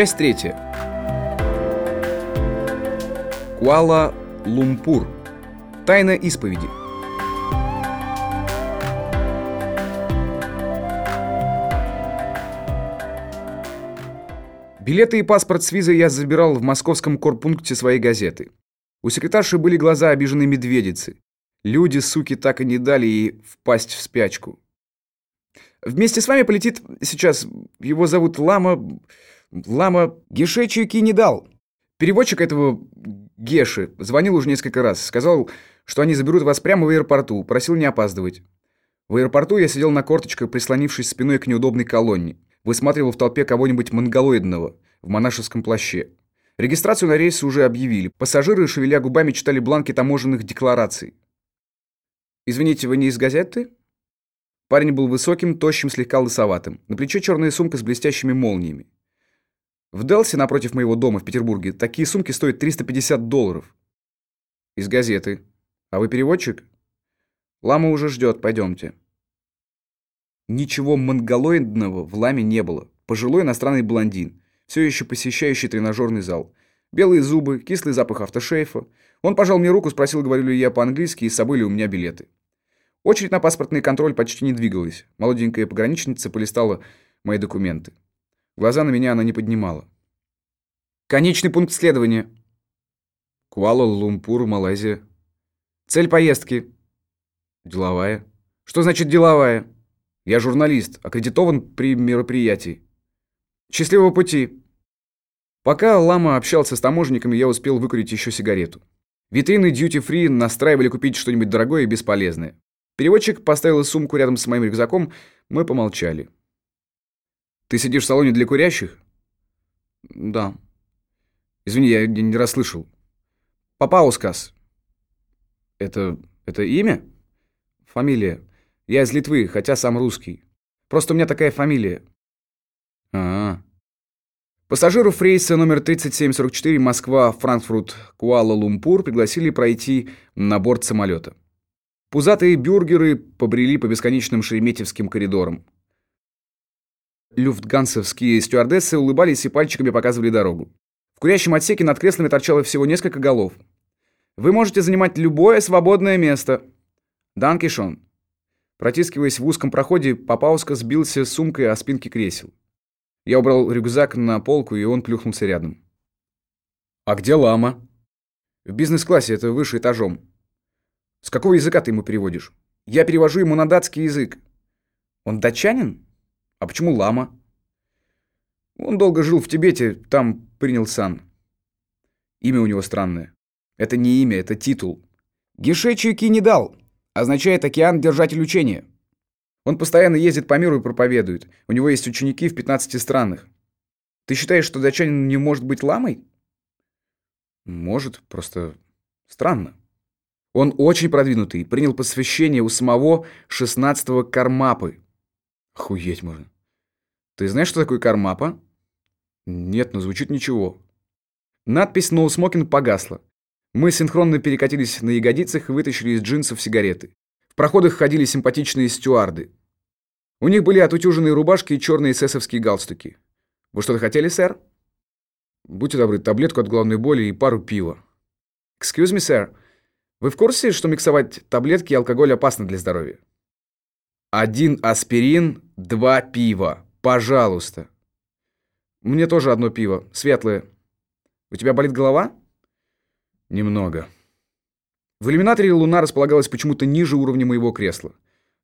Часть третья. Куала-Лумпур. Тайна исповеди. Билеты и паспорт с визой я забирал в московском корпункте своей газеты. У секретарши были глаза обиженной медведицы. Люди, суки, так и не дали ей впасть в спячку. Вместе с вами полетит сейчас, его зовут Лама... Лама Гешечики не дал. Переводчик этого Геши звонил уже несколько раз. Сказал, что они заберут вас прямо в аэропорту. Просил не опаздывать. В аэропорту я сидел на корточках, прислонившись спиной к неудобной колонне. Высматривал в толпе кого-нибудь монголоидного в монашеском плаще. Регистрацию на рейсы уже объявили. Пассажиры, шевеля губами, читали бланки таможенных деклараций. «Извините, вы не из газеты?» Парень был высоким, тощим, слегка лысоватым. На плече черная сумка с блестящими молниями. В Делсе, напротив моего дома в Петербурге, такие сумки стоят 350 долларов. Из газеты. А вы переводчик? Лама уже ждет, пойдемте. Ничего монголоидного в ламе не было. Пожилой иностранный блондин, все еще посещающий тренажерный зал. Белые зубы, кислый запах автошейфа. Он пожал мне руку, спросил, говорю ли я по-английски и с собой ли у меня билеты. Очередь на паспортный контроль почти не двигалась. Молоденькая пограничница полистала мои документы. Глаза на меня она не поднимала. Конечный пункт следования. Куала-Лумпур, Малайзия. Цель поездки. Деловая. Что значит деловая? Я журналист, аккредитован при мероприятии. Счастливого пути. Пока Лама общался с таможенниками, я успел выкурить еще сигарету. Витрины duty-free настраивали купить что-нибудь дорогое и бесполезное. Переводчик поставил сумку рядом с моим рюкзаком, мы помолчали. Ты сидишь в салоне для курящих? Да. Извини, я не расслышал. Папаускас. Это... это имя? Фамилия. Я из Литвы, хотя сам русский. Просто у меня такая фамилия. А, -а, -а. Пассажиров рейса номер 3744 Москва-Франкфурт Куала-Лумпур пригласили пройти на борт самолета. Пузатые бюргеры побрели по бесконечным шереметьевским коридорам. Люфтгансовские стюардессы улыбались и пальчиками показывали дорогу. В курящем отсеке над креслами торчало всего несколько голов. «Вы можете занимать любое свободное место». «Данкишон». Протискиваясь в узком проходе, Папауска сбился с сумкой о спинке кресел. Я убрал рюкзак на полку, и он плюхнулся рядом. «А где лама?» «В бизнес-классе, это выше этажом». «С какого языка ты ему переводишь?» «Я перевожу ему на датский язык». «Он датчанин?» А почему лама? Он долго жил в Тибете, там принял сан. Имя у него странное. Это не имя, это титул. Гешечики не дал. Означает океан держатель учения. Он постоянно ездит по миру и проповедует. У него есть ученики в 15 странах. Ты считаешь, что датчанин не может быть ламой? Может, просто странно. Он очень продвинутый, принял посвящение у самого 16-го Кармапы. Охуеть можно. Ты знаешь, что такое кармапа? Нет, но звучит ничего. Надпись «No Smoking» погасла. Мы синхронно перекатились на ягодицах и вытащили из джинсов сигареты. В проходах ходили симпатичные стюарды. У них были отутюженные рубашки и черные эсэсовские галстуки. Вы что-то хотели, сэр? Будьте добры, таблетку от головной боли и пару пива. Excuse me, sir. Вы в курсе, что миксовать таблетки и алкоголь опасно для здоровья? Один аспирин, два пива. Пожалуйста. Мне тоже одно пиво, светлое. У тебя болит голова? Немного. В иллюминаторе луна располагалась почему-то ниже уровня моего кресла.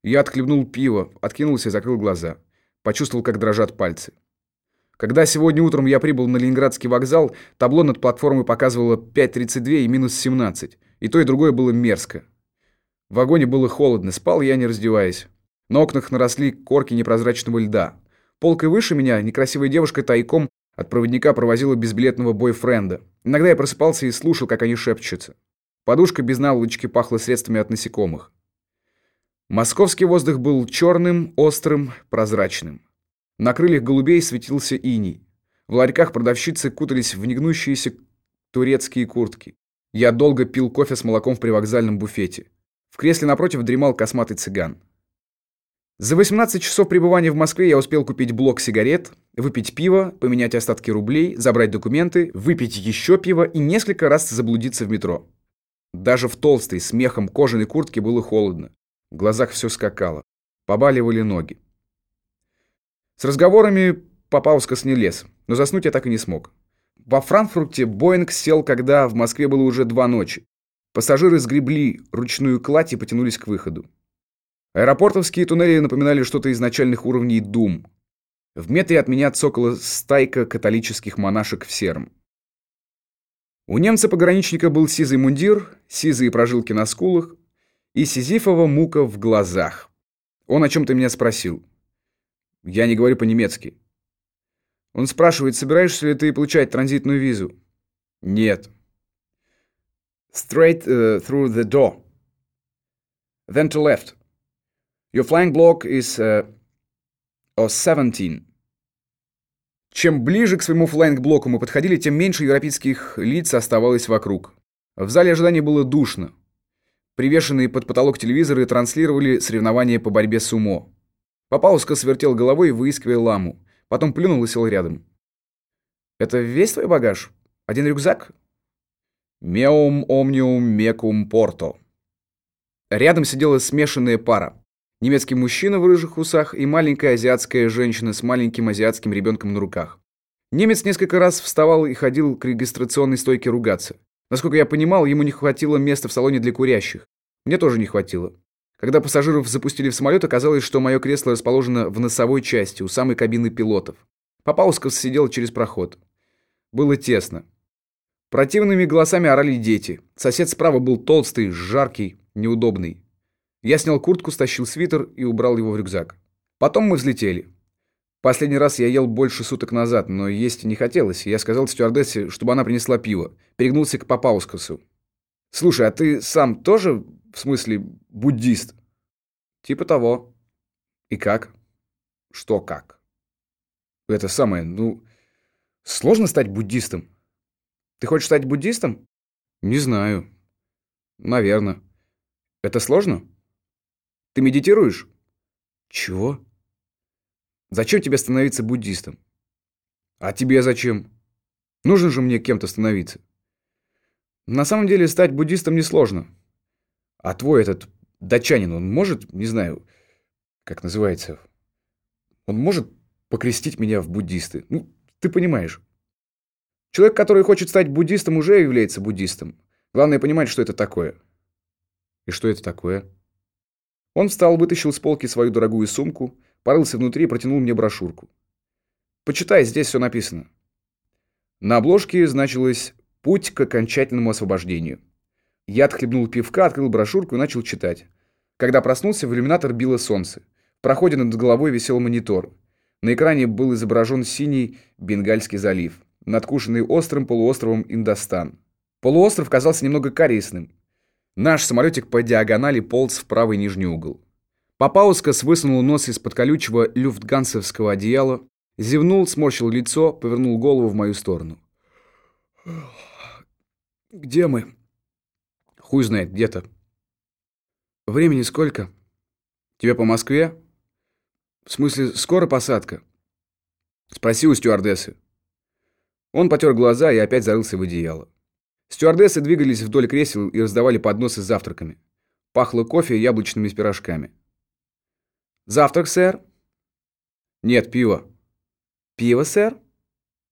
Я отхлебнул пиво, откинулся и закрыл глаза. Почувствовал, как дрожат пальцы. Когда сегодня утром я прибыл на Ленинградский вокзал, табло над платформой показывало 5.32 и минус 17. И то, и другое было мерзко. В вагоне было холодно, спал я не раздеваясь. На окнах наросли корки непрозрачного льда. Полкой выше меня некрасивая девушка тайком от проводника провозила безбилетного бойфренда. Иногда я просыпался и слушал, как они шепчутся. Подушка без наволочки пахла средствами от насекомых. Московский воздух был черным, острым, прозрачным. На крыльях голубей светился иней. В ларьках продавщицы кутались в негнущиеся турецкие куртки. Я долго пил кофе с молоком в привокзальном буфете. В кресле напротив дремал косматый цыган. За 18 часов пребывания в Москве я успел купить блок сигарет, выпить пиво, поменять остатки рублей, забрать документы, выпить еще пиво и несколько раз заблудиться в метро. Даже в толстой, с мехом кожаной куртке было холодно. В глазах все скакало. Побаливали ноги. С разговорами Папаускас не лез, но заснуть я так и не смог. Во Франкфурте Боинг сел, когда в Москве было уже два ночи. Пассажиры сгребли ручную кладь и потянулись к выходу. Аэропортовские туннели напоминали что-то из начальных уровней Дум. В метре от меня цокала стайка католических монашек в сером. У немца-пограничника был сизый мундир, сизые прожилки на скулах и сизифова мука в глазах. Он о чем-то меня спросил. Я не говорю по-немецки. Он спрашивает, собираешься ли ты получать транзитную визу? Нет. Straight uh, through the door. Then to left. Your flying block is uh, oh, 17. Чем ближе к своему флайнг-блоку мы подходили, тем меньше европейских лиц оставалось вокруг. В зале ожидания было душно. Привешенные под потолок телевизоры транслировали соревнования по борьбе с умо. Папауска свертел головой, выискивая ламу. Потом плюнул и сел рядом. «Это весь твой багаж? Один рюкзак?» «Меум омниум мекум порто». Рядом сидела смешанная пара. Немецкий мужчина в рыжих усах и маленькая азиатская женщина с маленьким азиатским ребенком на руках. Немец несколько раз вставал и ходил к регистрационной стойке ругаться. Насколько я понимал, ему не хватило места в салоне для курящих. Мне тоже не хватило. Когда пассажиров запустили в самолет, оказалось, что мое кресло расположено в носовой части, у самой кабины пилотов. Папаусков сидел через проход. Было тесно. Противными голосами орали дети. Сосед справа был толстый, жаркий, неудобный. Я снял куртку, стащил свитер и убрал его в рюкзак. Потом мы взлетели. Последний раз я ел больше суток назад, но есть не хотелось. Я сказал стюардессе, чтобы она принесла пиво. Перегнулся к Папаускасу. «Слушай, а ты сам тоже, в смысле, буддист?» «Типа того». «И как?» «Что как?» «Это самое, ну... Сложно стать буддистом?» «Ты хочешь стать буддистом?» «Не знаю. Наверное. Это сложно?» Ты медитируешь? Чего? Зачем тебе становиться буддистом? А тебе зачем? Нужно же мне кем-то становиться. На самом деле стать буддистом несложно. А твой этот датчанин, он может, не знаю, как называется, он может покрестить меня в буддисты. Ну, ты понимаешь. Человек, который хочет стать буддистом, уже является буддистом. Главное понимать, что это такое. И что это такое? Он встал, вытащил с полки свою дорогую сумку, порылся внутри и протянул мне брошюрку. «Почитай, здесь все написано». На обложке значилось «Путь к окончательному освобождению». Я отхлебнул пивка, открыл брошюрку и начал читать. Когда проснулся, в иллюминатор било солнце. В проходе над головой висел монитор. На экране был изображен синий Бенгальский залив, надкушенный острым полуостровом Индостан. Полуостров казался немного корыстным. Наш самолетик по диагонали полз в правый нижний угол. Папаускас высунул нос из-под колючего люфтгансовского одеяла, зевнул, сморщил лицо, повернул голову в мою сторону. «Где мы?» «Хуй знает, где-то». «Времени сколько?» «Тебе по Москве?» «В смысле, скоро посадка?» «Спроси у стюардессы». Он потер глаза и опять зарылся в одеяло. Стюардессы двигались вдоль кресел и раздавали подносы с завтраками. Пахло кофе и яблочными пирожками. «Завтрак, сэр?» «Нет, пиво». «Пиво, сэр?»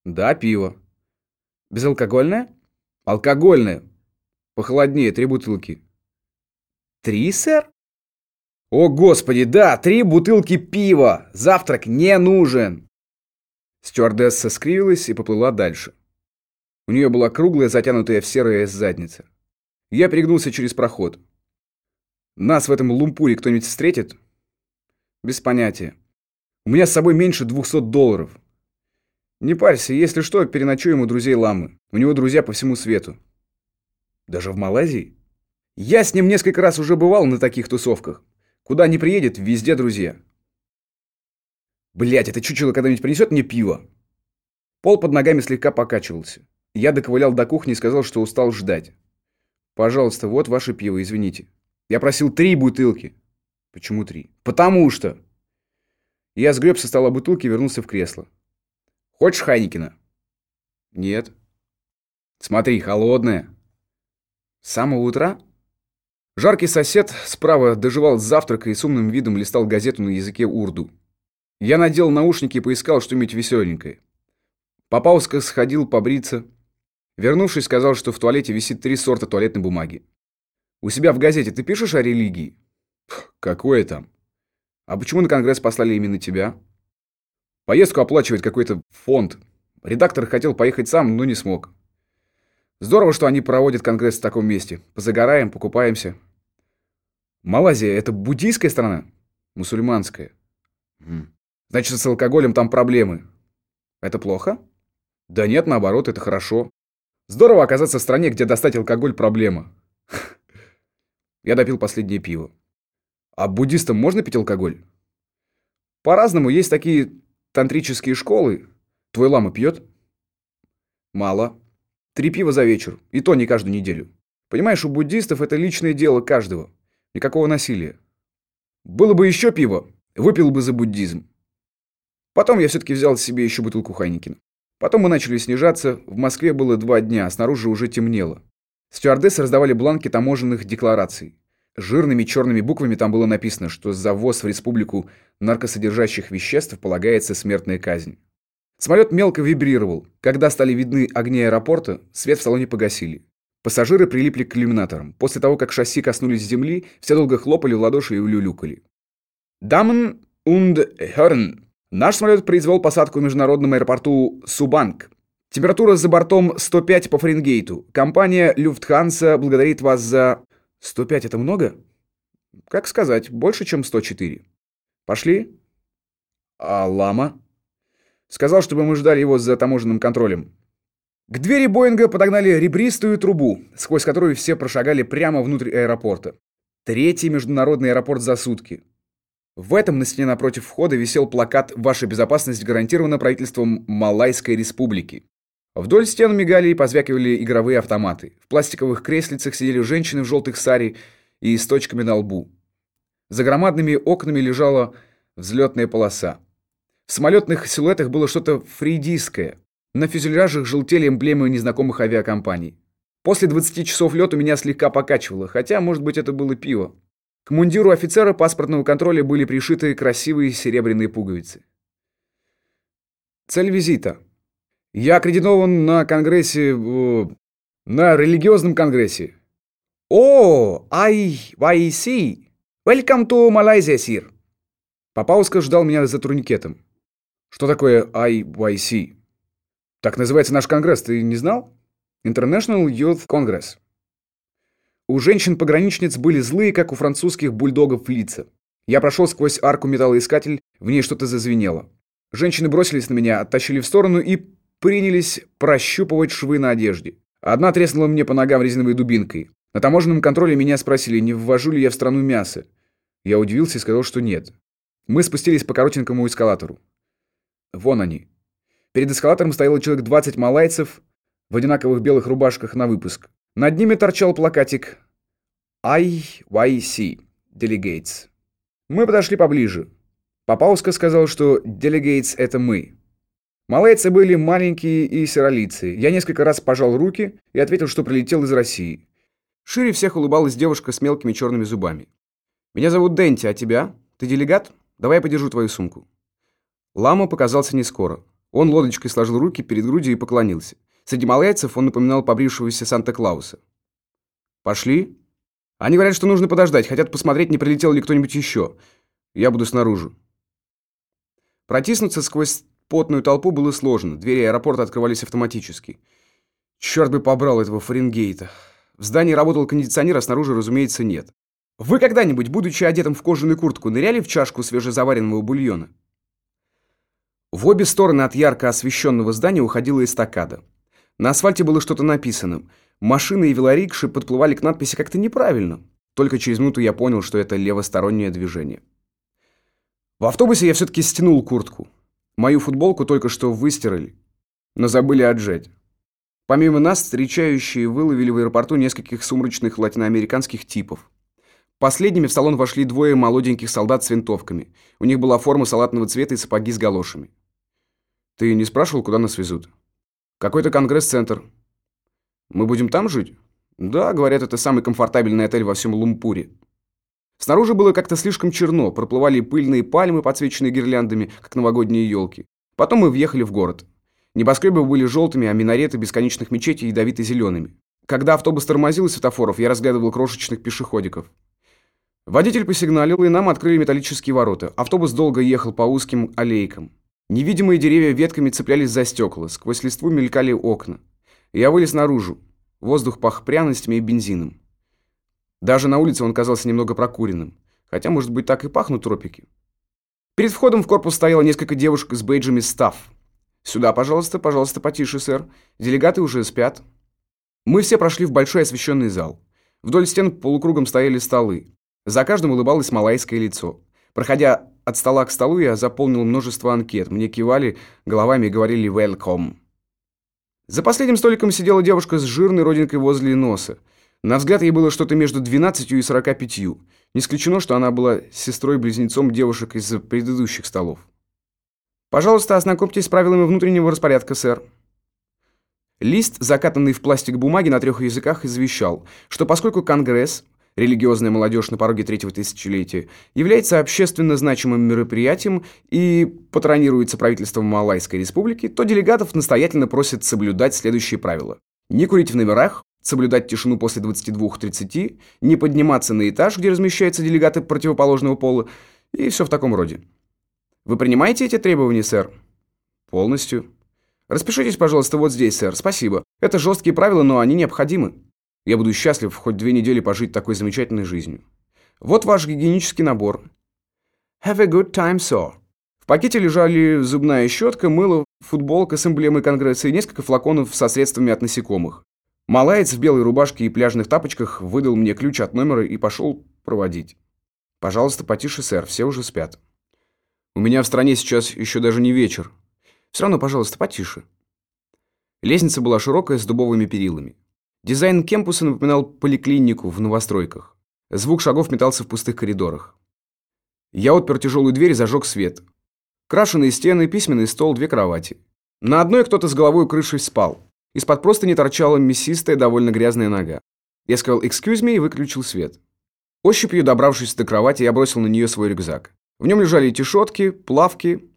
«Да, пиво». «Безалкогольное?» «Алкогольное. Похолоднее, три бутылки». «Три, сэр?» «О, господи, да, три бутылки пива! Завтрак не нужен!» Стюардесса скривилась и поплыла дальше. У нее была круглая, затянутая в серое задница. Я перегнулся через проход. Нас в этом лумпуре кто-нибудь встретит? Без понятия. У меня с собой меньше двухсот долларов. Не парься, если что, переночуем у друзей Ламы. У него друзья по всему свету. Даже в Малайзии? Я с ним несколько раз уже бывал на таких тусовках. Куда не приедет, везде друзья. Блять, это чучело когда-нибудь принесет мне пиво? Пол под ногами слегка покачивался. Я доковылял до кухни и сказал, что устал ждать. «Пожалуйста, вот ваше пиво, извините. Я просил три бутылки». «Почему три?» «Потому что!» Я сгреб со стола бутылки и вернулся в кресло. «Хочешь Хайникина?» «Нет». «Смотри, холодная». «С самого утра?» Жаркий сосед справа доживал завтрак и с умным видом листал газету на языке урду. Я надел наушники и поискал что-нибудь веселенькое. Попауска сходил побриться. Вернувшись, сказал, что в туалете висит три сорта туалетной бумаги. «У себя в газете ты пишешь о религии?» «Какое там?» «А почему на конгресс послали именно тебя?» «Поездку оплачивает какой-то фонд. Редактор хотел поехать сам, но не смог. Здорово, что они проводят конгресс в таком месте. Позагораем, покупаемся». «Малайзия — это буддийская страна?» «Мусульманская». «Значит, с алкоголем там проблемы». «Это плохо?» «Да нет, наоборот, это хорошо. Здорово оказаться в стране, где достать алкоголь – проблема». Я допил последнее пиво. А буддистам можно пить алкоголь? По-разному. Есть такие тантрические школы. Твой лама пьет? Мало. Три пива за вечер. И то не каждую неделю. Понимаешь, у буддистов это личное дело каждого. Никакого насилия. Было бы еще пиво, выпил бы за буддизм. Потом я все-таки взял себе еще бутылку Хайникина. Потом мы начали снижаться. В Москве было два дня, а снаружи уже темнело. Стюардессы раздавали бланки таможенных деклараций. Жирными черными буквами там было написано, что за ввоз в республику наркосодержащих веществ полагается смертная казнь. Самолет мелко вибрировал. Когда стали видны огни аэропорта, свет в салоне погасили. Пассажиры прилипли к иллюминаторам. После того, как шасси коснулись земли, все долго хлопали в ладоши и улюлюкали. «Дамен und Herren, наш самолет произвел посадку в международном аэропорту Субанг. Температура за бортом 105 по Фаренгейту. Компания Люфтханса благодарит вас за 105 это много? Как сказать, больше, чем 104. Пошли? А лама? Сказал, чтобы мы ждали его за таможенным контролем. К двери Боинга подогнали ребристую трубу, сквозь которую все прошагали прямо внутрь аэропорта. Третий международный аэропорт за сутки. В этом на стене напротив входа висел плакат «Ваша безопасность гарантирована правительством Малайской республики». Вдоль стен мигали и позвякивали игровые автоматы. В пластиковых креслицах сидели женщины в желтых сари и с точками на лбу. За громадными окнами лежала взлетная полоса. В самолетных силуэтах было что-то фрейдийское. На фюзеляжах желтели эмблемы незнакомых авиакомпаний. После 20 часов лета меня слегка покачивало, хотя, может быть, это было пиво. К мундиру офицера паспортного контроля были пришиты красивые серебряные пуговицы. Цель визита. Я аккредитован на конгрессе... на религиозном конгрессе. О, IYC. Welcome to Malaysia, sir. Папауска ждал меня за турникетом. Что такое IYC? Так называется наш конгресс, ты не знал? International Youth Congress. У женщин-пограничниц были злые, как у французских бульдогов, лица. Я прошел сквозь арку металлоискатель, в ней что-то зазвенело. Женщины бросились на меня, оттащили в сторону и принялись прощупывать швы на одежде. Одна треснула мне по ногам резиновой дубинкой. На таможенном контроле меня спросили, не ввожу ли я в страну мясо. Я удивился и сказал, что нет. Мы спустились по коротенькому эскалатору. Вон они. Перед эскалатором стояло человек 20 малайцев в одинаковых белых рубашках на выпуск. Над ними торчал плакатик IYC Delegates. Мы подошли поближе. Папауска сказал, что Delegates — это мы. Малайцы были маленькие и сиролицые. Я несколько раз пожал руки и ответил, что прилетел из России. Шире всех улыбалась девушка с мелкими черными зубами. «Меня зовут Денти, а тебя? Ты делегат? Давай я подержу твою сумку». Лама показался не скоро. Он лодочкой сложил руки перед грудью и поклонился. Среди малайцев он напоминал побрившегося Санта-Клауса. «Пошли?» «Они говорят, что нужно подождать, хотят посмотреть, не прилетел ли кто-нибудь еще. Я буду снаружи». Протиснуться сквозь Потную толпу было сложно, двери аэропорта открывались автоматически. Черт бы побрал этого Фаренгейта. В здании работал кондиционер, а снаружи, разумеется, нет. Вы когда-нибудь, будучи одетым в кожаную куртку, ныряли в чашку свежезаваренного бульона? В обе стороны от ярко освещенного здания уходила эстакада. На асфальте было что-то написано. Машины и велорикши подплывали к надписи как-то неправильно. Только через минуту я понял, что это левостороннее движение. В автобусе я все-таки стянул куртку. Мою футболку только что выстирали, но забыли отжать. Помимо нас, встречающие выловили в аэропорту нескольких сумрачных латиноамериканских типов. Последними в салон вошли двое молоденьких солдат с винтовками. У них была форма салатного цвета и сапоги с галошами. «Ты не спрашивал, куда нас везут?» «Какой-то конгресс-центр». «Мы будем там жить?» «Да, говорят, это самый комфортабельный отель во всем Лумпуре». Снаружи было как-то слишком черно, проплывали пыльные пальмы, подсвеченные гирляндами, как новогодние елки. Потом мы въехали в город. Небоскребы были желтыми, а минареты бесконечных мечетей ядовито-зелеными. Когда автобус тормозил из светофоров, я разглядывал крошечных пешеходиков. Водитель посигналил, и нам открыли металлические ворота. Автобус долго ехал по узким аллейкам. Невидимые деревья ветками цеплялись за стекла, сквозь листву мелькали окна. Я вылез наружу. Воздух пах пряностями и бензином. Даже на улице он казался немного прокуренным. Хотя, может быть, так и пахнут тропики. Перед входом в корпус стояло несколько девушек с бейджами «Став». «Сюда, пожалуйста, пожалуйста, потише, сэр. Делегаты уже спят». Мы все прошли в большой освещенный зал. Вдоль стен полукругом стояли столы. За каждым улыбалось малайское лицо. Проходя от стола к столу, я заполнил множество анкет. Мне кивали головами и говорили «welcome». За последним столиком сидела девушка с жирной родинкой возле носа. На взгляд ей было что-то между 12 и 45. Не исключено, что она была сестрой-близнецом девушек из предыдущих столов. «Пожалуйста, ознакомьтесь с правилами внутреннего распорядка, сэр». Лист, закатанный в пластик бумаги на трех языках, извещал, что поскольку Конгресс, религиозная молодежь на пороге третьего тысячелетия, является общественно значимым мероприятием и патронируется правительством Малайской республики, то делегатов настоятельно просят соблюдать следующие правила. Не курить в номерах, соблюдать тишину после 22-30, не подниматься на этаж, где размещаются делегаты противоположного пола, и все в таком роде. Вы принимаете эти требования, сэр? Полностью. Распишитесь, пожалуйста, вот здесь, сэр. Спасибо. Это жесткие правила, но они необходимы. Я буду счастлив хоть две недели пожить такой замечательной жизнью. Вот ваш гигиенический набор. Have a good time, sir. В пакете лежали зубная щетка, мыло, футболка с эмблемой Конгресса и несколько флаконов со средствами от насекомых. Малаец в белой рубашке и пляжных тапочках выдал мне ключ от номера и пошел проводить. «Пожалуйста, потише, сэр, все уже спят». «У меня в стране сейчас еще даже не вечер. Все равно, пожалуйста, потише». Лестница была широкая, с дубовыми перилами. Дизайн кемпуса напоминал поликлинику в новостройках. Звук шагов метался в пустых коридорах. Я отпер тяжелую дверь и зажег свет. Крашеные стены, письменный стол, две кровати. На одной кто-то с головой укрывшись спал. Из-под простыни торчала мясистая, довольно грязная нога. Я сказал «excuse me» и выключил свет. Ощупью добравшись до кровати, я бросил на нее свой рюкзак. В нем лежали тишотки, плавки,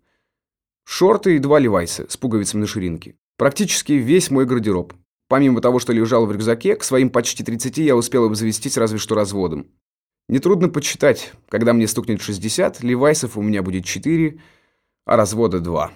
шорты и два левайса с пуговицами на ширинке. Практически весь мой гардероб. Помимо того, что лежал в рюкзаке, к своим почти 30 я успел обзавестись разве что разводом. Нетрудно подсчитать, когда мне стукнет 60, левайсов у меня будет 4, а развода 2.